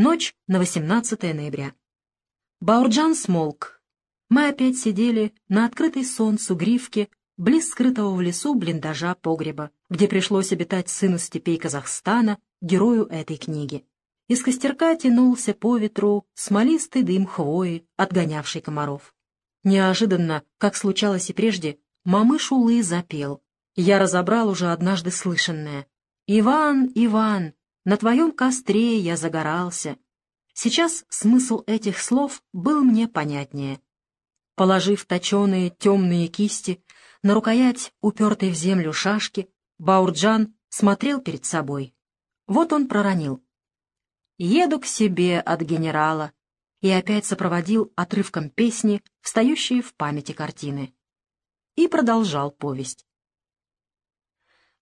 Ночь на 18 ноября. Баурджан смолк. Мы опять сидели на открытой солнцу грифке близ скрытого в лесу блиндажа погреба, где пришлось обитать сыну степей Казахстана, герою этой книги. Из костерка тянулся по ветру смолистый дым хвои, отгонявший комаров. Неожиданно, как случалось и прежде, мамыш Улы запел. Я разобрал уже однажды слышанное. «Иван, Иван, на твоем костре я загорался». Сейчас смысл этих слов был мне понятнее. Положив точеные темные кисти на рукоять упертой в землю шашки, Баурджан смотрел перед собой. Вот он проронил. «Еду к себе от генерала», и опять сопроводил отрывком песни, встающие в памяти картины. И продолжал повесть.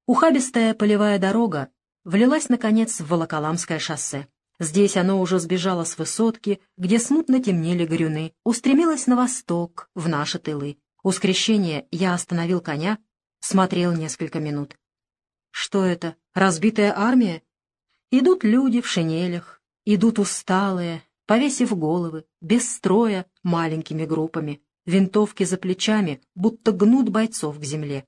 Ухабистая полевая дорога влилась, наконец, в Волоколамское шоссе. Здесь оно уже сбежало с высотки, где смутно темнели горюны, устремилось на восток, в наши тылы. У скрещения я остановил коня, смотрел несколько минут. Что это, разбитая армия? Идут люди в шинелях, идут усталые, повесив головы, без строя, маленькими группами. Винтовки за плечами, будто гнут бойцов к земле.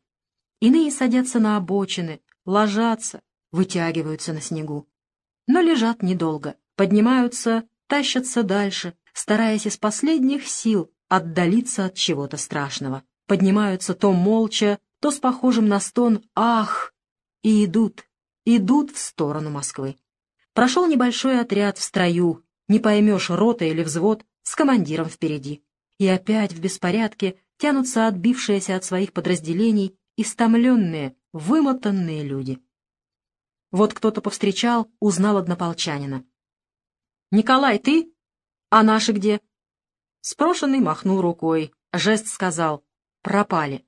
Иные садятся на обочины, ложатся, вытягиваются на снегу. Но лежат недолго, поднимаются, тащатся дальше, стараясь из последних сил отдалиться от чего-то страшного. Поднимаются то молча, то с похожим на стон «Ах!» и идут, идут в сторону Москвы. Прошел небольшой отряд в строю, не поймешь, рота или взвод, с командиром впереди. И опять в беспорядке тянутся отбившиеся от своих подразделений истомленные, вымотанные люди. Вот кто-то повстречал, узнал однополчанина. «Николай, ты? А наши где?» Спрошенный махнул рукой, жест сказал «пропали».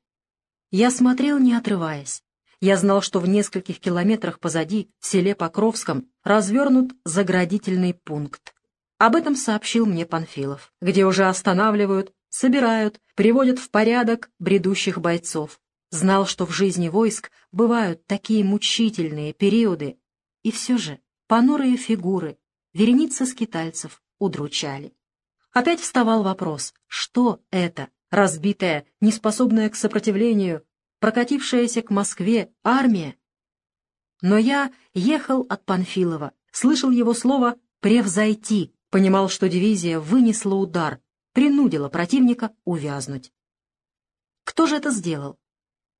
Я смотрел, не отрываясь. Я знал, что в нескольких километрах позади, в селе Покровском, развернут заградительный пункт. Об этом сообщил мне Панфилов, где уже останавливают, собирают, приводят в порядок бредущих бойцов знал, что в жизни войск бывают такие мучительные периоды, и все же понурые фигуры, вереницы скитальцев удручали. Опять вставал вопрос, что это, разбитая, неспособная к сопротивлению, прокатившаяся к Москве армия? Но я ехал от Панфилова, слышал его слово «превзойти», понимал, что дивизия вынесла удар, принудила противника увязнуть. Кто же это сделал?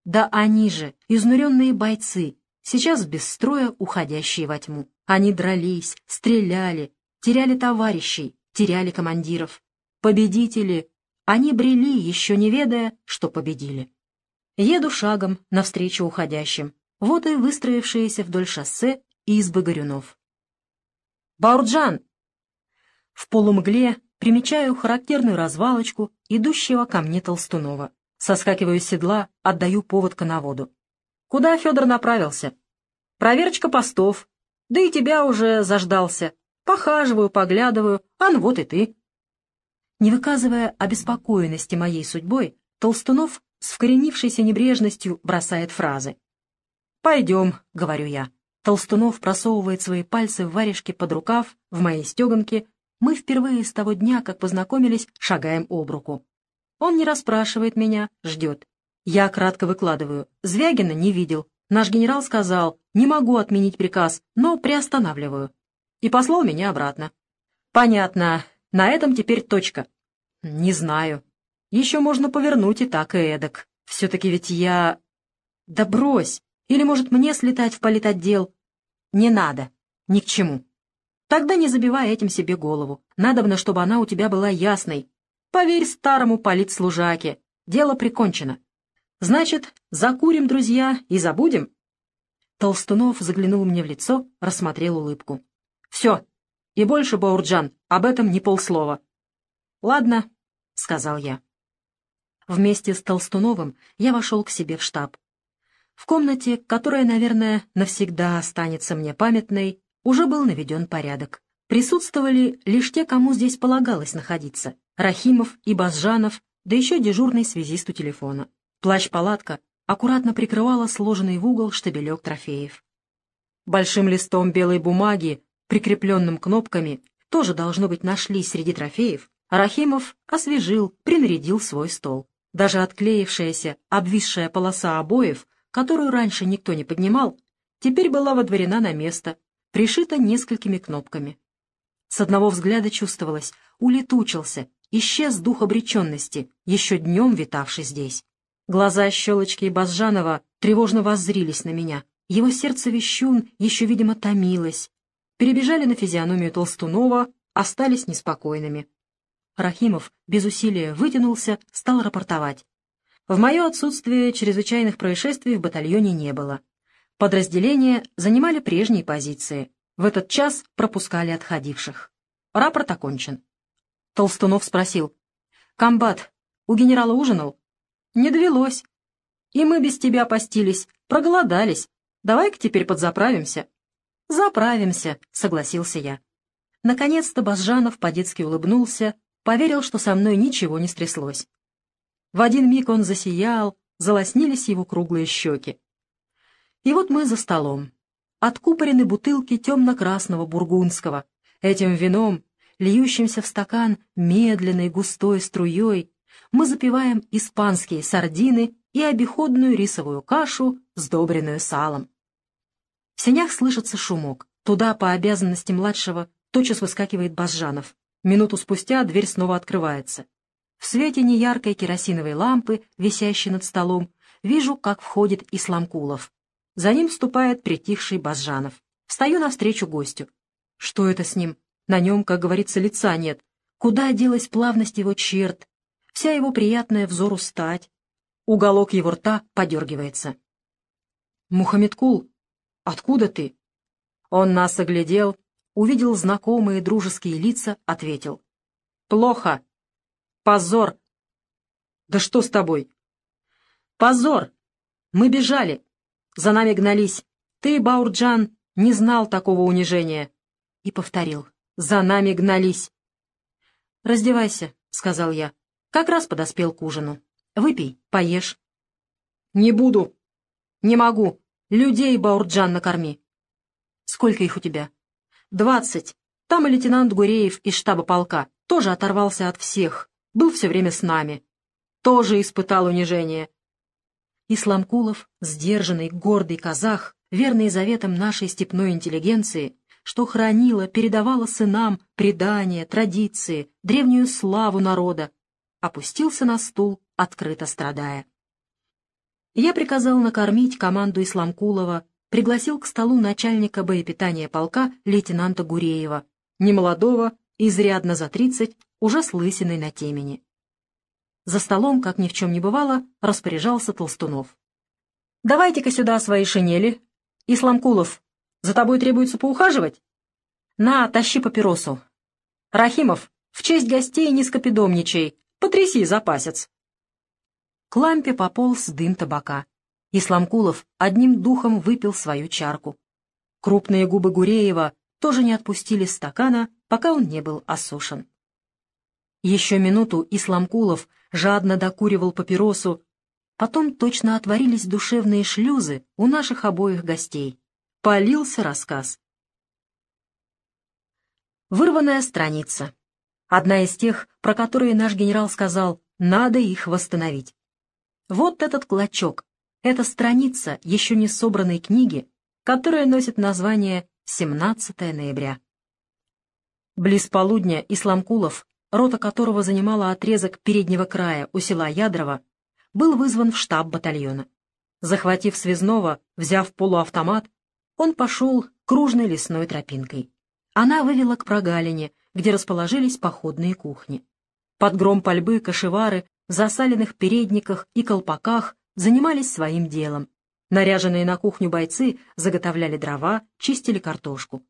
Да они же, изнуренные бойцы, сейчас без строя уходящие во тьму. Они дрались, стреляли, теряли товарищей, теряли командиров. Победители, они брели, еще не ведая, что победили. Еду шагом навстречу уходящим. Вот и выстроившиеся вдоль шоссе избы горюнов. «Баурджан!» В полумгле примечаю характерную развалочку идущего ко мне Толстунова. Соскакиваю с седла, отдаю повод коноводу. Куда Федор направился? Проверочка постов. Да и тебя уже заждался. Похаживаю, поглядываю, а ну вот и ты. Не выказывая обеспокоенности моей судьбой, Толстунов с вкоренившейся небрежностью бросает фразы. «Пойдем», — говорю я. Толстунов просовывает свои пальцы в варежки под рукав, в моей стеганке. Мы впервые с того дня, как познакомились, шагаем об руку. Он не расспрашивает меня, ждет. Я кратко выкладываю. Звягина не видел. Наш генерал сказал, не могу отменить приказ, но приостанавливаю. И послал меня обратно. Понятно. На этом теперь точка. Не знаю. Еще можно повернуть и так, и эдак. Все-таки ведь я... Да брось. Или, может, мне слетать в политотдел? Не надо. Ни к чему. Тогда не забивай этим себе голову. Надобно, чтобы она у тебя была ясной, Поверь старому политслужаке, дело прикончено. Значит, закурим, друзья, и забудем?» Толстунов заглянул мне в лицо, рассмотрел улыбку. «Все. И больше, Баурджан, об этом не полслова». «Ладно», — сказал я. Вместе с Толстуновым я вошел к себе в штаб. В комнате, которая, наверное, навсегда останется мне памятной, уже был наведен порядок. Присутствовали лишь те, кому здесь полагалось находиться. Рахимов и Базжанов, да еще дежурный связист у телефона. Плащ-палатка аккуратно прикрывала сложенный в угол штабелек трофеев. Большим листом белой бумаги, прикрепленным кнопками, тоже, должно быть, нашли среди трофеев, Рахимов освежил, принарядил свой стол. Даже отклеившаяся, обвисшая полоса обоев, которую раньше никто не поднимал, теперь была водворена на место, пришита несколькими кнопками. С одного взгляда чувствовалось, улетучился, исчез дух обреченности, еще днем витавший здесь. Глаза щелочки и Базжанова тревожно воззрились на меня. Его сердце вещун еще, видимо, томилось. Перебежали на физиономию Толстунова, остались неспокойными. Рахимов без усилия вытянулся, стал рапортовать. В мое отсутствие чрезвычайных происшествий в батальоне не было. Подразделения занимали прежние позиции. В этот час пропускали отходивших. Рапорт окончен. Толстунов спросил. «Комбат, у генерала ужинал?» «Не довелось. И мы без тебя постились, проголодались. Давай-ка теперь подзаправимся». «Заправимся», — согласился я. Наконец-то Базжанов по-детски улыбнулся, поверил, что со мной ничего не стряслось. В один миг он засиял, залоснились его круглые щеки. И вот мы за столом. Откупорены бутылки темно-красного бургундского. Этим вином, льющимся в стакан медленной густой струей, мы запиваем испанские сардины и обиходную рисовую кашу, сдобренную салом. В сенях слышится шумок. Туда, по обязанности младшего, тотчас выскакивает Базжанов. Минуту спустя дверь снова открывается. В свете неяркой керосиновой лампы, висящей над столом, вижу, как входит Исламкулов. За ним вступает притихший Базжанов. Встаю навстречу гостю. Что это с ним? На нем, как говорится, лица нет. Куда делась плавность его черт? Вся его приятная взору стать. Уголок его рта подергивается. «Мухаммедкул, откуда ты?» Он нас оглядел, увидел знакомые дружеские лица, ответил. «Плохо. Позор!» «Да что с тобой?» «Позор! Мы бежали. За нами гнались. Ты, Баурджан, не знал такого унижения». И повторил. За нами гнались. «Раздевайся», — сказал я. «Как раз подоспел к ужину. Выпей, поешь». «Не буду. Не могу. Людей, Баурджан, накорми». «Сколько их у тебя?» «Двадцать. Там и лейтенант Гуреев из штаба полка. Тоже оторвался от всех. Был все время с нами. Тоже испытал унижение». Исламкулов, сдержанный, гордый казах, верный заветам нашей степной интеллигенции, что хранила, передавала сынам предания, традиции, древнюю славу народа, опустился на стул, открыто страдая. Я приказал накормить команду Исламкулова, пригласил к столу начальника боепитания полка лейтенанта Гуреева, немолодого, изрядно за тридцать, уже с лысиной на темени. За столом, как ни в чем не бывало, распоряжался Толстунов. «Давайте-ка сюда свои шинели. Исламкулов, за тобой требуется поухаживать? На, тащи папиросу. Рахимов, в честь гостей не потряси запасец. К лампе пополз дым табака. Исламкулов одним духом выпил свою чарку. Крупные губы Гуреева тоже не отпустили стакана, пока он не был осушен. Еще минуту Исламкулов жадно докуривал папиросу, потом точно отворились душевные шлюзы у наших обоих гостей. Полился рассказ. Вырванная страница. Одна из тех, про которые наш генерал сказал, надо их восстановить. Вот этот клочок, эта страница еще не собранной книги, которая носит название «17 ноября». Близ полудня Исламкулов, рота которого занимала отрезок переднего края у села Ядрово, был вызван в штаб батальона. Захватив связного, взяв полуавтомат, он пошел кружной лесной тропинкой. Она вывела к прогалине, где расположились походные кухни. Под гром пальбы кошевары в засаленных передниках и колпаках занимались своим делом. Наряженные на кухню бойцы заготовляли дрова, чистили картошку.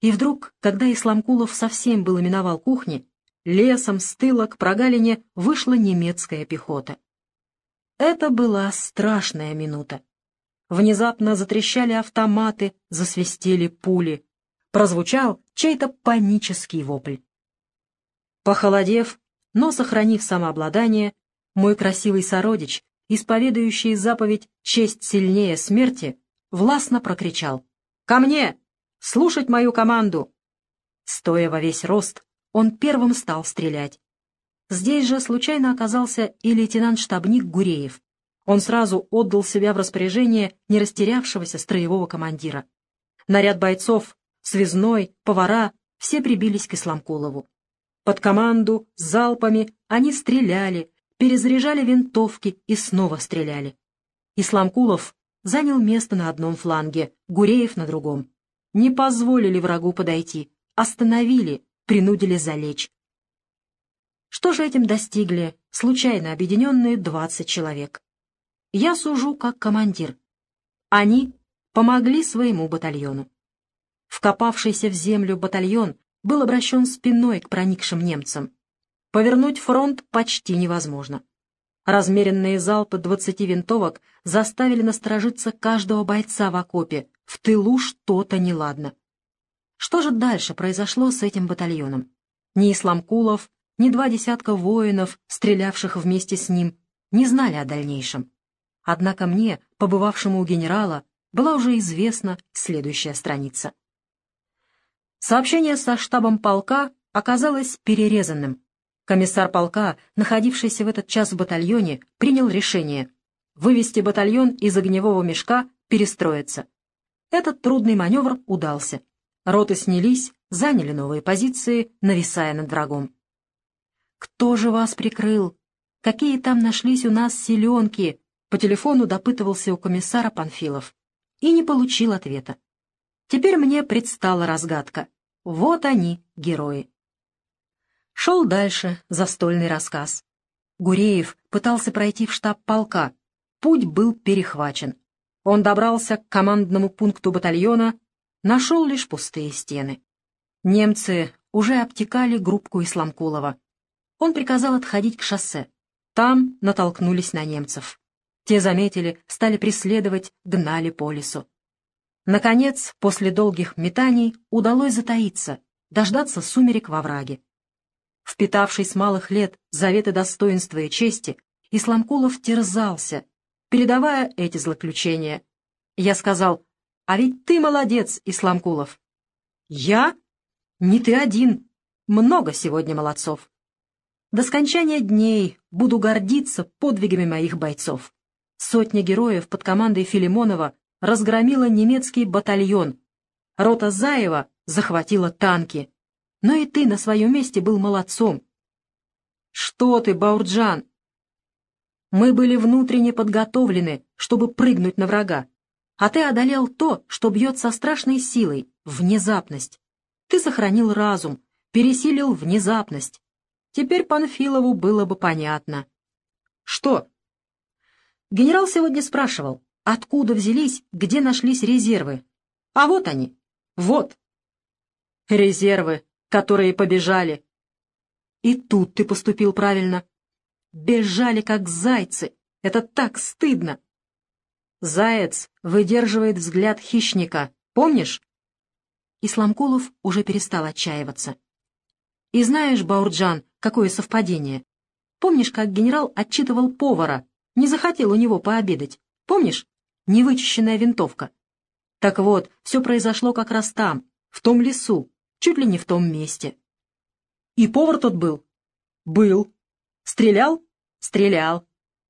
И вдруг, когда Исламкулов совсем был именовал кухни, лесом с тыла к прогалине вышла немецкая пехота. Это была страшная минута. Внезапно затрещали автоматы, засвистели пули. Прозвучал чей-то панический вопль. Похолодев, но сохранив самообладание, мой красивый сородич, исповедующий заповедь «Честь сильнее смерти», властно прокричал «Ко мне! Слушать мою команду!» Стоя во весь рост, он первым стал стрелять. Здесь же случайно оказался и лейтенант-штабник Гуреев. Он сразу отдал себя в распоряжение не растерявшегося строевого командира. Наряд бойцов, связной, повара — все прибились к Исламкулову. Под команду, залпами они стреляли, перезаряжали винтовки и снова стреляли. Исламкулов занял место на одном фланге, Гуреев на другом. Не позволили врагу подойти, остановили, принудили залечь. Что же этим достигли случайно объединенные 20 человек? Я сужу как командир. Они помогли своему батальону. Вкопавшийся в землю батальон был обращен спиной к проникшим немцам. Повернуть фронт почти невозможно. Размеренные залпы двадцати винтовок заставили насторожиться каждого бойца в окопе. В тылу что-то неладно. Что же дальше произошло с этим батальоном? Ни Исламкулов, ни два десятка воинов, стрелявших вместе с ним, не знали о дальнейшем. Однако мне, побывавшему у генерала, была уже известна следующая страница. Сообщение со штабом полка оказалось перерезанным. Комиссар полка, находившийся в этот час в батальоне, принял решение вывести батальон из огневого мешка, перестроиться. Этот трудный маневр удался. Роты снялись, заняли новые позиции, нависая над врагом. «Кто же вас прикрыл? Какие там нашлись у нас селенки?» По телефону допытывался у комиссара Панфилов. И не получил ответа. Теперь мне предстала разгадка. Вот они, герои. Шел дальше застольный рассказ. Гуреев пытался пройти в штаб полка. Путь был перехвачен. Он добрался к командному пункту батальона, нашел лишь пустые стены. Немцы уже обтекали группку Исламкулова. Он приказал отходить к шоссе. Там натолкнулись на немцев. Те заметили, стали преследовать, гнали по лесу. Наконец, после долгих метаний, удалось затаиться, дождаться сумерек во враге. Впитавший с малых лет заветы достоинства и чести, Исламкулов терзался, передавая эти злоключения. Я сказал, «А ведь ты молодец, Исламкулов». «Я? Не ты один. Много сегодня молодцов». До скончания дней буду гордиться подвигами моих бойцов. Сотня героев под командой Филимонова разгромила немецкий батальон. Рота Заева захватила танки. Но и ты на своем месте был молодцом. Что ты, Баурджан? Мы были внутренне подготовлены, чтобы прыгнуть на врага. А ты одолел то, что бьет со страшной силой, внезапность. Ты сохранил разум, пересилил внезапность. Теперь Панфилову было бы понятно. Что? Генерал сегодня спрашивал, откуда взялись, где нашлись резервы. А вот они. Вот. Резервы, которые побежали. И тут ты поступил правильно. Бежали, как зайцы. Это так стыдно. Заяц выдерживает взгляд хищника. Помнишь? Исламкулов уже перестал отчаиваться. И знаешь, Баурджан, какое совпадение? Помнишь, как генерал отчитывал повара, не захотел у него пообедать? Помнишь? Невычищенная винтовка. Так вот, все произошло как раз там, в том лесу, чуть ли не в том месте. И повар тот был? Был. Стрелял? Стрелял.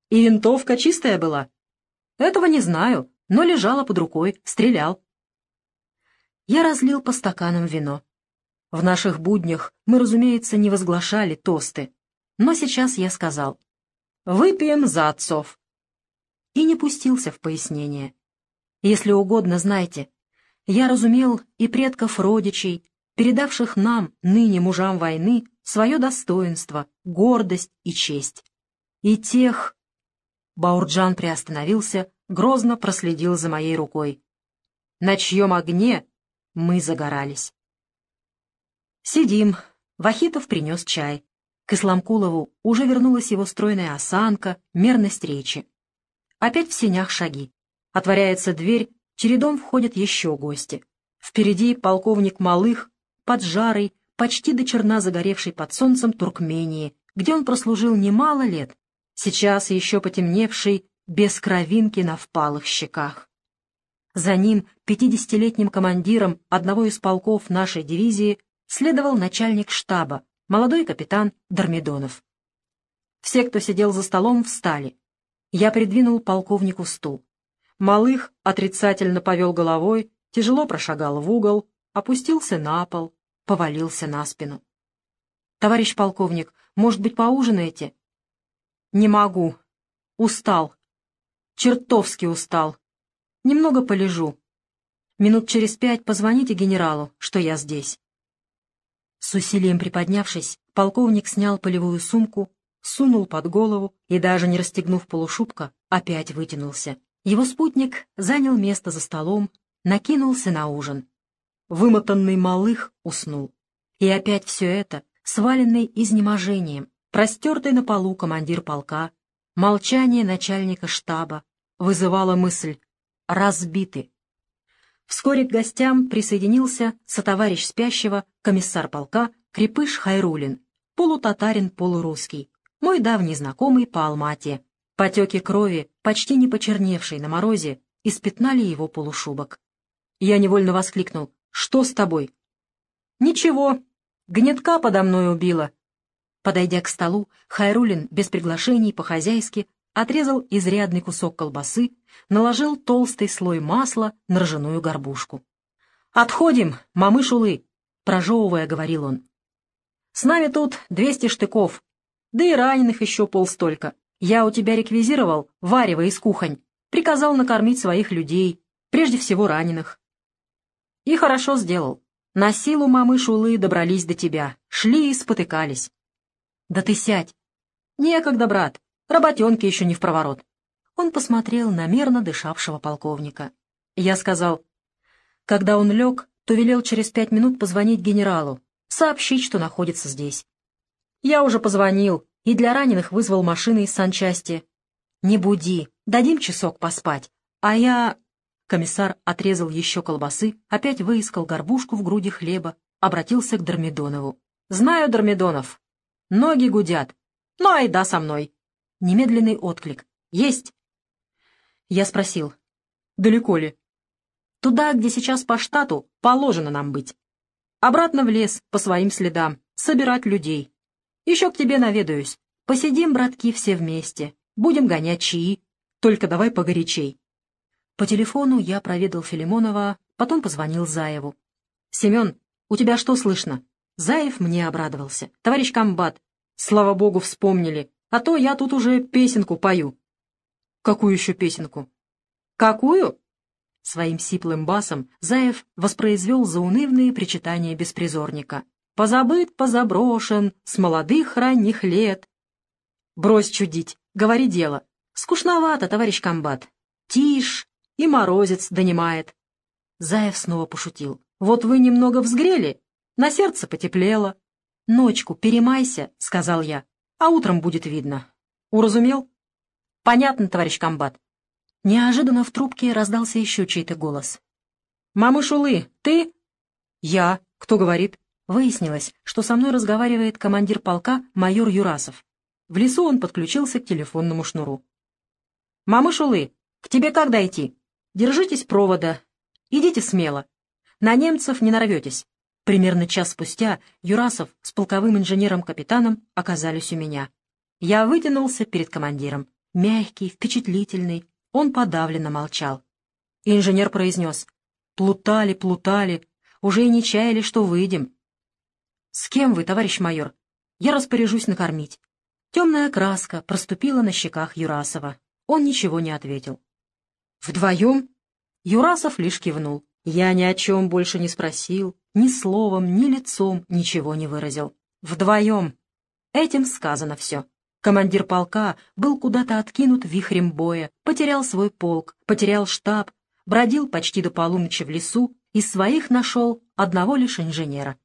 И винтовка чистая была? Этого не знаю, но лежала под рукой, стрелял. Я разлил по стаканам вино. В наших буднях мы, разумеется, не возглашали тосты. Но сейчас я сказал «Выпьем за отцов». И не пустился в пояснение. Если угодно, знайте, я разумел и предков родичей, передавших нам, ныне мужам войны, свое достоинство, гордость и честь. И тех... Баурджан приостановился, грозно проследил за моей рукой. На чьем огне мы загорались. Сидим. Вахитов принес чай. К Исламкулову уже вернулась его стройная осанка, мерность речи. Опять в сенях шаги. Отворяется дверь, чередом входят еще гости. Впереди полковник Малых, поджарый, почти до черна загоревший под солнцем Туркмении, где он прослужил немало лет, сейчас еще потемневший, без кровинки на впалых щеках. За ним, пятидесятилетним командиром одного из полков нашей дивизии, следовал начальник штаба, молодой капитан Дормидонов. Все, кто сидел за столом, встали. Я придвинул полковнику стул. Малых отрицательно повел головой, тяжело прошагал в угол, опустился на пол, повалился на спину. «Товарищ полковник, может быть, поужинаете?» «Не могу. Устал. Чертовски устал. Немного полежу. Минут через пять позвоните генералу, что я здесь». С усилием приподнявшись, полковник снял полевую сумку, сунул под голову и, даже не расстегнув полушубка, опять вытянулся. Его спутник занял место за столом, накинулся на ужин. Вымотанный малых уснул. И опять все это, сваленный изнеможением, простертый на полу командир полка, молчание начальника штаба, вызывало мысль «разбиты». Вскоре к гостям присоединился сотоварищ спящего, комиссар полка Крепыш Хайрулин, полутатарин, полурусский, мой давний знакомый по Алмате. Потеки крови, почти не почерневшей на морозе, испятнали его полушубок. Я невольно воскликнул. «Что с тобой?» «Ничего. Гнетка подо мной убила». Подойдя к столу, Хайрулин без приглашений по-хозяйски отрезал изрядный кусок колбасы, наложил толстый слой масла на ржаную горбушку. «Отходим, мамышулы!» — прожевывая, говорил он. «С нами тут двести штыков, да и раненых еще полстолько. Я у тебя реквизировал варево из кухонь, приказал накормить своих людей, прежде всего раненых. И хорошо сделал. На силу мамы Шулы добрались до тебя, шли и спотыкались. Да ты сядь. Некогда, брат, работенки еще не в проворот. Он посмотрел на мерно дышавшего полковника. Я сказал, когда он лег, то велел через пять минут позвонить генералу, сообщить, что находится здесь. Я уже позвонил и для раненых вызвал машины из санчасти. Не буди, дадим часок поспать, а я... Комиссар отрезал еще колбасы, опять выискал горбушку в груди хлеба, обратился к Дормидонову. «Знаю, Дормидонов. Ноги гудят. Ну, айда со мной». Немедленный отклик. «Есть». Я спросил. «Далеко ли?» «Туда, где сейчас по штату, положено нам быть. Обратно в лес, по своим следам, собирать людей. Еще к тебе наведаюсь. Посидим, братки, все вместе. Будем гонять чаи. Только давай погорячей». По телефону я проведал Филимонова, потом позвонил Заеву. «Семен, у тебя что слышно?» Заев мне обрадовался. «Товарищ комбат, слава богу, вспомнили, а то я тут уже песенку пою». «Какую еще песенку?» «Какую?» Своим сиплым басом Заев воспроизвел заунывные причитания беспризорника. «Позабыт, позаброшен, с молодых ранних лет». «Брось чудить, говори дело. Скучновато, товарищ комбат. Тишь, и морозец донимает. Заев снова пошутил. «Вот вы немного взгрели, на сердце потеплело». «Ночку перемайся», — сказал я, — «а утром будет видно». «Уразумел?» «Понятно, товарищ комбат». Неожиданно в трубке раздался еще чей-то голос. «Мамы Шулы, ты?» «Я. Кто говорит?» Выяснилось, что со мной разговаривает командир полка майор Юрасов. В лесу он подключился к телефонному шнуру. «Мамы Шулы, к тебе как дойти?» Держитесь провода. Идите смело. На немцев не нарветесь. Примерно час спустя Юрасов с полковым инженером-капитаном оказались у меня. Я вытянулся перед командиром. Мягкий, впечатлительный. Он подавленно молчал. Инженер произнес. «Плутали, плутали. Уже и не чаяли, что выйдем». «С кем вы, товарищ майор?» «Я распоряжусь накормить». Темная краска проступила на щеках Юрасова. Он ничего не ответил. «Вдвоем?» Юрасов лишь кивнул. Я ни о чем больше не спросил, ни словом, ни лицом ничего не выразил. «Вдвоем!» Этим сказано все. Командир полка был куда-то откинут вихрем боя, потерял свой полк, потерял штаб, бродил почти до полуночи в лесу, из своих нашел одного лишь инженера.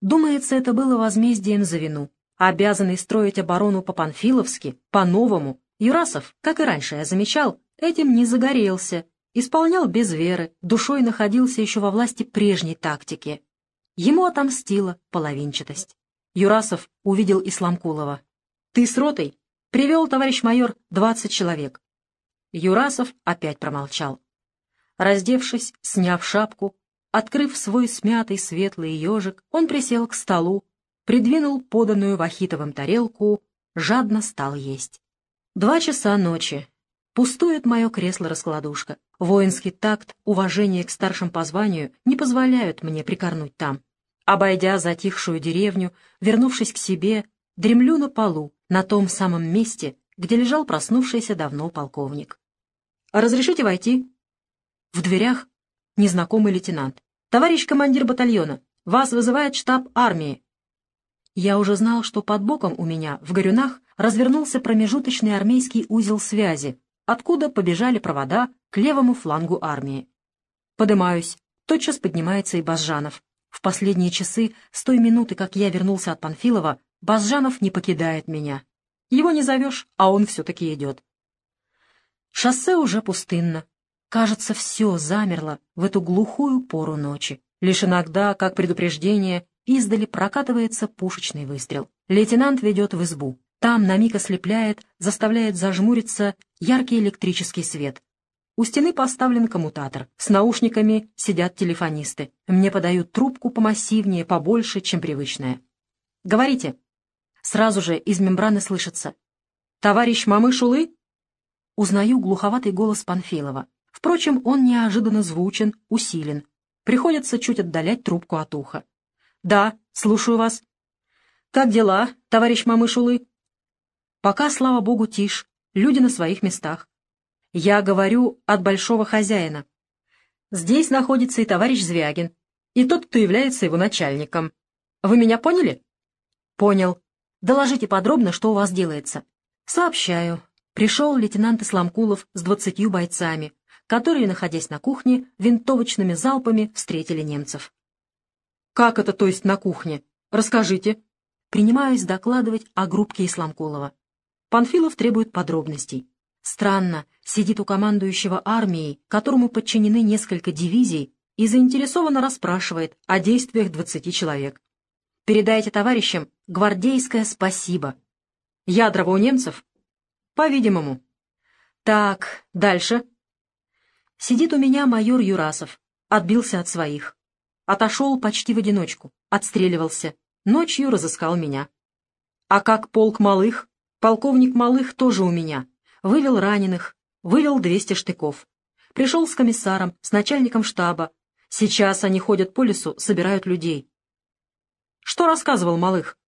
Думается, это было возмездием за вину. Обязанный строить оборону по-панфиловски, по-новому, Юрасов, как и раньше я замечал, Этим не загорелся, исполнял без веры, душой находился еще во власти прежней тактики. Ему отомстила половинчатость. Юрасов увидел Исламкулова. «Ты с ротой?» «Привел, товарищ майор, двадцать человек». Юрасов опять промолчал. Раздевшись, сняв шапку, Открыв свой смятый светлый ежик, он присел к столу, придвинул поданную вахитовым тарелку, жадно стал есть. Два часа ночи. Пустует мое кресло-раскладушка. Воинский такт, уважение к старшим по званию не позволяют мне прикорнуть там. Обойдя затихшую деревню, вернувшись к себе, дремлю на полу, на том самом месте, где лежал проснувшийся давно полковник. «Разрешите войти?» В дверях незнакомый лейтенант. «Товарищ командир батальона, вас вызывает штаб армии». Я уже знал, что под боком у меня, в Горюнах, развернулся промежуточный армейский узел связи, откуда побежали провода к левому флангу армии. Подымаюсь. Тотчас поднимается и Базжанов. В последние часы, с той минуты, как я вернулся от Панфилова, Базжанов не покидает меня. Его не зовешь, а он все-таки идет. Шоссе уже пустынно. Кажется, все замерло в эту глухую пору ночи. Лишь иногда, как предупреждение, издали прокатывается пушечный выстрел. Лейтенант ведет в избу. Там на миг ослепляет, заставляет зажмуриться яркий электрический свет. У стены поставлен коммутатор. С наушниками сидят телефонисты. Мне подают трубку помассивнее, побольше, чем привычная. «Говорите». Сразу же из мембраны слышится. «Товарищ Мамышулы?» Узнаю глуховатый голос Панфилова. Впрочем, он неожиданно звучен, усилен. Приходится чуть отдалять трубку от уха. «Да, слушаю вас». «Как дела, товарищ Мамышулы?» «Пока, слава богу, тишь. Люди на своих местах. Я говорю от большого хозяина. Здесь находится и товарищ Звягин, и тот, кто является его начальником. Вы меня поняли?» «Понял. Доложите подробно, что у вас делается». «Сообщаю. Пришел лейтенант Исламкулов с двадцатью бойцами, которые, находясь на кухне, винтовочными залпами встретили немцев. «Как это, то есть на кухне? Расскажите». Принимаюсь докладывать о группке Исламкулова. Панфилов требует подробностей. Странно, сидит у командующего армией, которому подчинены несколько дивизий, и заинтересованно расспрашивает о действиях двадцати человек. Передайте товарищам гвардейское спасибо. Ядрово у немцев? По-видимому. Так, дальше. Сидит у меня майор Юрасов. Отбился от своих. Отошел почти в одиночку. Отстреливался. Ночью разыскал меня. А как полк малых? Полковник малых тоже у меня. Вывел раненых. Вывел 200 штыков. Пришел с комиссаром, с начальником штаба. Сейчас они ходят по лесу, собирают людей. Что рассказывал малых?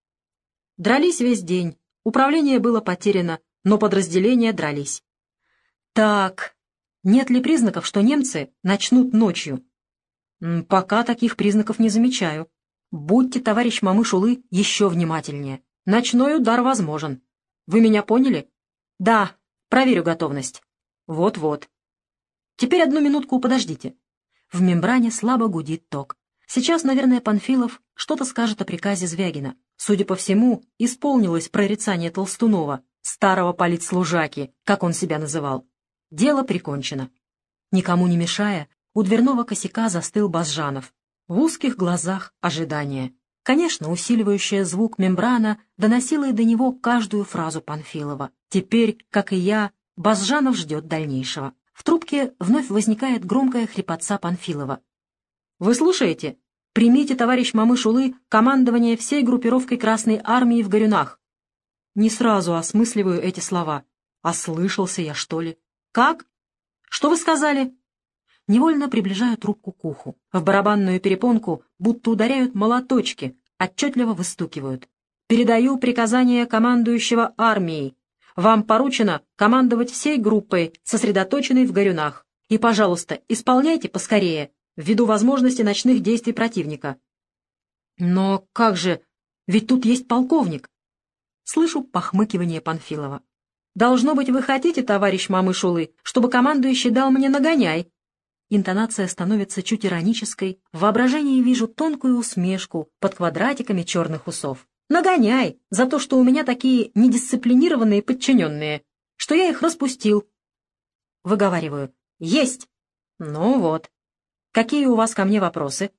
Дрались весь день. Управление было потеряно но подразделения дрались. Так, нет ли признаков, что немцы начнут ночью? Пока таких признаков не замечаю. Будьте, товарищ Мамышулы, еще внимательнее. Ночной удар возможен. Вы меня поняли? Да, проверю готовность. Вот-вот. Теперь одну минутку подождите. В мембране слабо гудит ток. Сейчас, наверное, Панфилов что-то скажет о приказе Звягина. Судя по всему, исполнилось прорицание Толстунова старого политслужаки, как он себя называл. Дело прикончено. Никому не мешая, у дверного косяка застыл Базжанов. В узких глазах ожидание. Конечно, усиливающая звук мембрана доносила и до него каждую фразу Панфилова. Теперь, как и я, Базжанов ждет дальнейшего. В трубке вновь возникает громкая хрипотца Панфилова. «Вы слушаете? Примите, товарищ Мамышулы, командование всей группировкой Красной Армии в Горюнах. Не сразу осмысливаю эти слова. Ослышался я, что ли? Как? Что вы сказали? Невольно приближаю трубку к уху. В барабанную перепонку будто ударяют молоточки, отчетливо выстукивают. Передаю приказание командующего армией. Вам поручено командовать всей группой, сосредоточенной в горюнах. И, пожалуйста, исполняйте поскорее, ввиду возможности ночных действий противника. Но как же, ведь тут есть полковник. Слышу похмыкивание Панфилова. «Должно быть, вы хотите, товарищ Мамышулы, чтобы командующий дал мне нагоняй?» Интонация становится чуть иронической. В воображении вижу тонкую усмешку под квадратиками черных усов. «Нагоняй! За то, что у меня такие недисциплинированные подчиненные, что я их распустил!» Выговариваю. «Есть!» «Ну вот. Какие у вас ко мне вопросы?»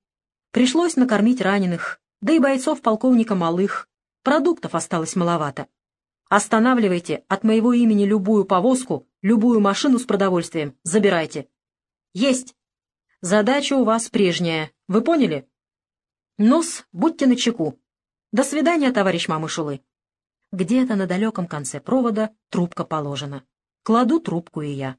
Пришлось накормить раненых, да и бойцов полковника Малых, Продуктов осталось маловато. Останавливайте от моего имени любую повозку, любую машину с продовольствием. Забирайте. Есть. Задача у вас прежняя Вы поняли? Нос, будьте начеку. До свидания, товарищ Мамышулы. Где-то на далеком конце провода трубка положена. Кладу трубку и я.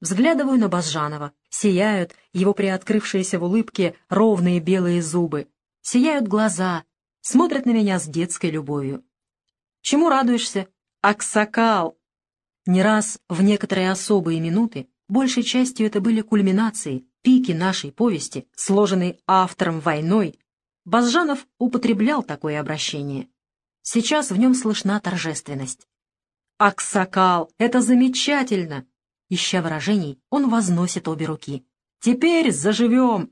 Взглядываю на Базжанова. Сияют его приоткрывшиеся в улыбке ровные белые зубы. Сияют глаза. Смотрят на меня с детской любовью. Чему радуешься? Аксакал! Не раз в некоторые особые минуты, большей частью это были кульминации, пики нашей повести, сложенной автором войной, Базжанов употреблял такое обращение. Сейчас в нем слышна торжественность. «Аксакал, это замечательно!» Ища выражений, он возносит обе руки. «Теперь заживем!»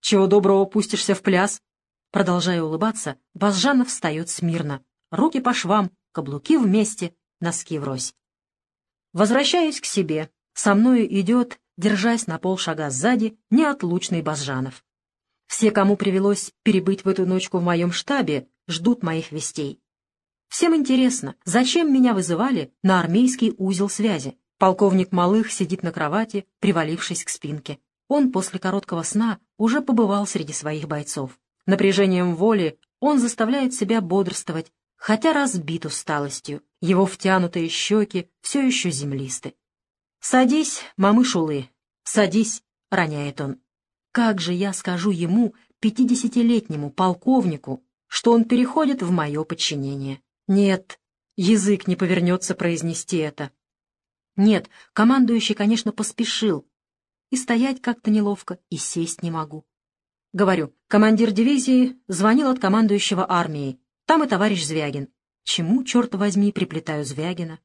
«Чего доброго пустишься в пляс?» Продолжая улыбаться, Базжанов встает смирно. Руки по швам, каблуки вместе, носки врозь. Возвращаюсь к себе. Со мною идет, держась на полшага сзади, неотлучный Базжанов. Все, кому привелось перебыть в эту ночку в моем штабе, ждут моих вестей. Всем интересно, зачем меня вызывали на армейский узел связи. Полковник Малых сидит на кровати, привалившись к спинке. Он после короткого сна уже побывал среди своих бойцов. Напряжением воли он заставляет себя бодрствовать, хотя разбит усталостью. Его втянутые щеки все еще землисты. «Садись, мамышулы, садись», — роняет он. «Как же я скажу ему, пятидесятилетнему полковнику, что он переходит в мое подчинение? Нет, язык не повернется произнести это. Нет, командующий, конечно, поспешил. И стоять как-то неловко, и сесть не могу. Говорю, командир дивизии звонил от командующего армией. Там и товарищ Звягин. Чему, черт возьми, приплетаю Звягина?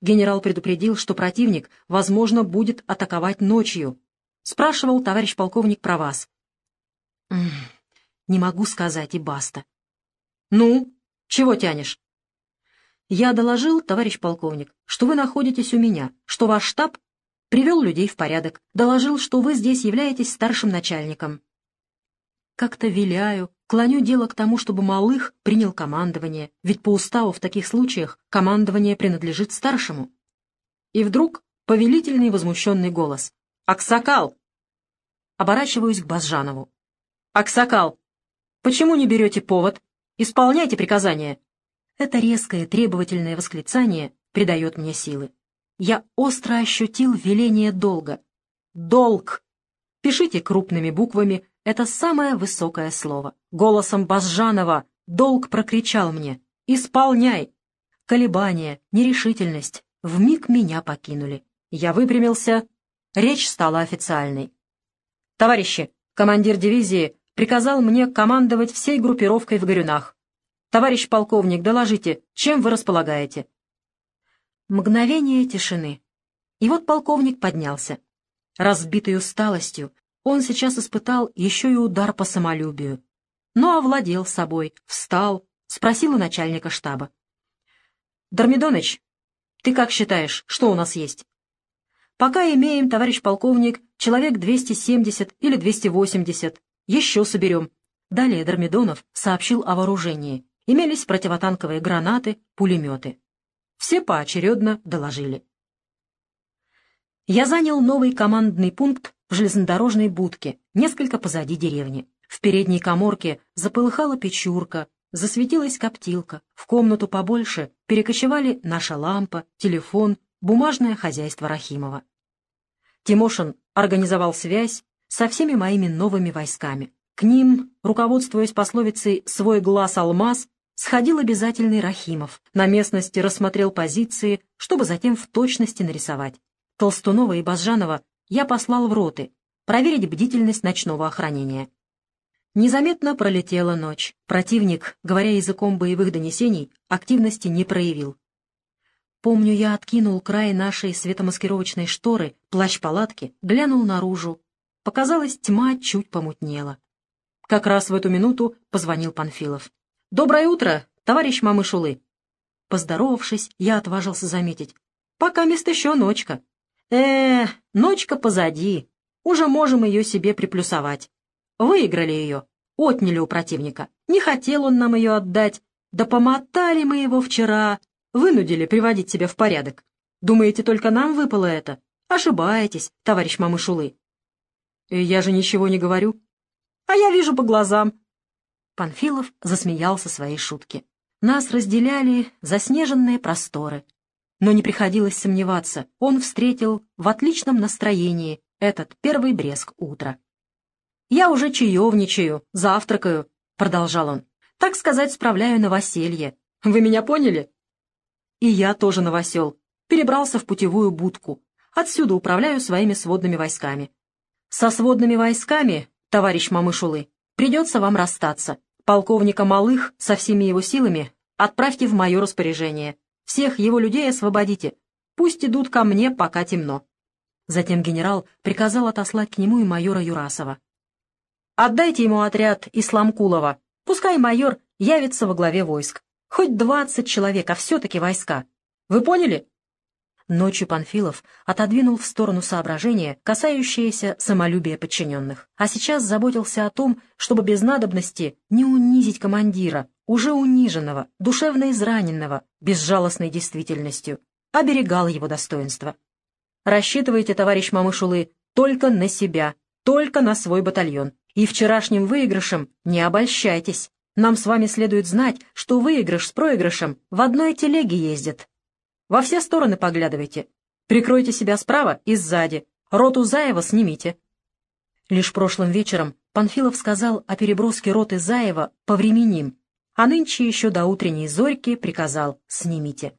Генерал предупредил, что противник, возможно, будет атаковать ночью. Спрашивал товарищ полковник про вас. Не могу сказать и баста. Ну, чего тянешь? Я доложил, товарищ полковник, что вы находитесь у меня, что ваш штаб привел людей в порядок, доложил, что вы здесь являетесь старшим начальником. Как-то виляю, клоню дело к тому, чтобы Малых принял командование, ведь по уставу в таких случаях командование принадлежит старшему. И вдруг повелительный возмущенный голос. «Аксакал!» Оборачиваюсь к Базжанову. «Аксакал, почему не берете повод? Исполняйте приказания!» Это резкое требовательное восклицание придает мне силы. Я остро ощутил веление долга. Долг! Пишите крупными буквами, это самое высокое слово. Голосом Базжанова долг прокричал мне. «Исполняй!» Колебания, нерешительность вмиг меня покинули. Я выпрямился, речь стала официальной. «Товарищи, командир дивизии приказал мне командовать всей группировкой в Горюнах. «Товарищ полковник, доложите, чем вы располагаете?» Мгновение тишины. И вот полковник поднялся. Разбитый усталостью, он сейчас испытал еще и удар по самолюбию. Но овладел собой, встал, спросил у начальника штаба. «Дормидоныч, ты как считаешь, что у нас есть?» «Пока имеем, товарищ полковник, человек 270 или 280. Еще соберем». Далее Дормидонов сообщил о вооружении. Имелись противотанковые гранаты, пулеметы. Все поочередно доложили. Я занял новый командный пункт в железнодорожной будке, несколько позади деревни. В передней коморке заполыхала печурка, засветилась коптилка. В комнату побольше перекочевали наша лампа, телефон, бумажное хозяйство Рахимова. Тимошин организовал связь со всеми моими новыми войсками. К ним, руководствуясь пословицей «свой глаз алмаз», Сходил обязательный Рахимов, на местности рассмотрел позиции, чтобы затем в точности нарисовать. Толстунова и Базжанова я послал в роты, проверить бдительность ночного охранения. Незаметно пролетела ночь. Противник, говоря языком боевых донесений, активности не проявил. Помню, я откинул край нашей светомаскировочной шторы, плащ-палатки, глянул наружу. Показалось, тьма чуть помутнела. Как раз в эту минуту позвонил Панфилов. «Доброе утро, товарищ Мамышулы!» Поздоровавшись, я отважился заметить. «Пока мест еще ночка». «Э, ночка позади. Уже можем ее себе приплюсовать. Выиграли ее, отняли у противника. Не хотел он нам ее отдать. Да помотали мы его вчера, вынудили приводить себя в порядок. Думаете, только нам выпало это? Ошибаетесь, товарищ Мамышулы. Я же ничего не говорю. А я вижу по глазам. Панфилов засмеялся своей шутке. Нас разделяли заснеженные просторы. Но не приходилось сомневаться, он встретил в отличном настроении этот первый бреск утра. «Я уже чаевничаю, завтракаю», — продолжал он. «Так сказать, справляю новоселье. Вы меня поняли?» «И я тоже новосел. Перебрался в путевую будку. Отсюда управляю своими сводными войсками. Со сводными войсками, товарищ Мамышулы, придется вам расстаться. Полковника Малых со всеми его силами отправьте в мое распоряжение. Всех его людей освободите. Пусть идут ко мне, пока темно». Затем генерал приказал отослать к нему и майора Юрасова. «Отдайте ему отряд Исламкулова. Пускай майор явится во главе войск. Хоть двадцать человек, а все-таки войска. Вы поняли?» Ночью Панфилов отодвинул в сторону соображения, касающиеся самолюбия подчиненных, а сейчас заботился о том, чтобы без надобности не унизить командира, уже униженного, душевно израненного, безжалостной действительностью, оберегал его достоинство. Рассчитывайте, товарищ Мамышулы, только на себя, только на свой батальон. И вчерашним выигрышем не обольщайтесь. Нам с вами следует знать, что выигрыш с проигрышем в одной телеге ездят, во все стороны поглядывайте. Прикройте себя справа и сзади. Роту Заева снимите. Лишь прошлым вечером Панфилов сказал о переброске роты Заева по временим, а нынче еще до утренней зорьки приказал «снимите».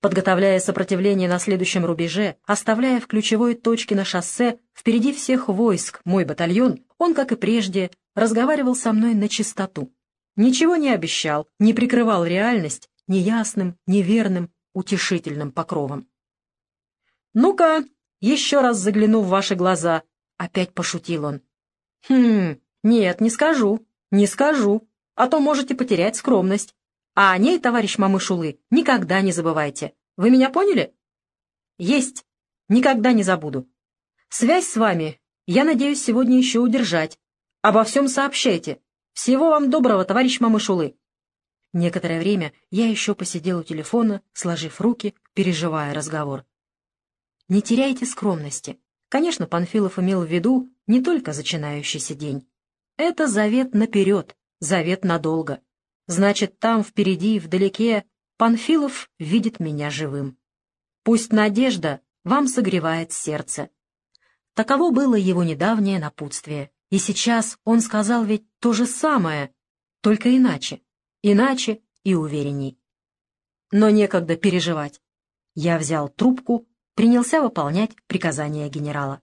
Подготовляя сопротивление на следующем рубеже, оставляя в ключевой точке на шоссе впереди всех войск мой батальон, он, как и прежде, разговаривал со мной на чистоту. Ничего не обещал, не прикрывал реальность неясным, неверным, утешительным покровом. «Ну-ка, еще раз загляну в ваши глаза», — опять пошутил он. «Хм, нет, не скажу, не скажу, а то можете потерять скромность. А о ней, товарищ Мамышулы, никогда не забывайте. Вы меня поняли?» «Есть. Никогда не забуду. Связь с вами я надеюсь сегодня еще удержать. Обо всем сообщайте. Всего вам доброго, товарищ Мамышулы». Некоторое время я еще посидел у телефона, сложив руки, переживая разговор. Не теряйте скромности. Конечно, Панфилов имел в виду не только зачинающийся день. Это завет наперед, завет надолго. Значит, там, впереди, вдалеке, Панфилов видит меня живым. Пусть надежда вам согревает сердце. Таково было его недавнее напутствие. И сейчас он сказал ведь то же самое, только иначе иначе и уверенней. Но некогда переживать. Я взял трубку, принялся выполнять приказания генерала.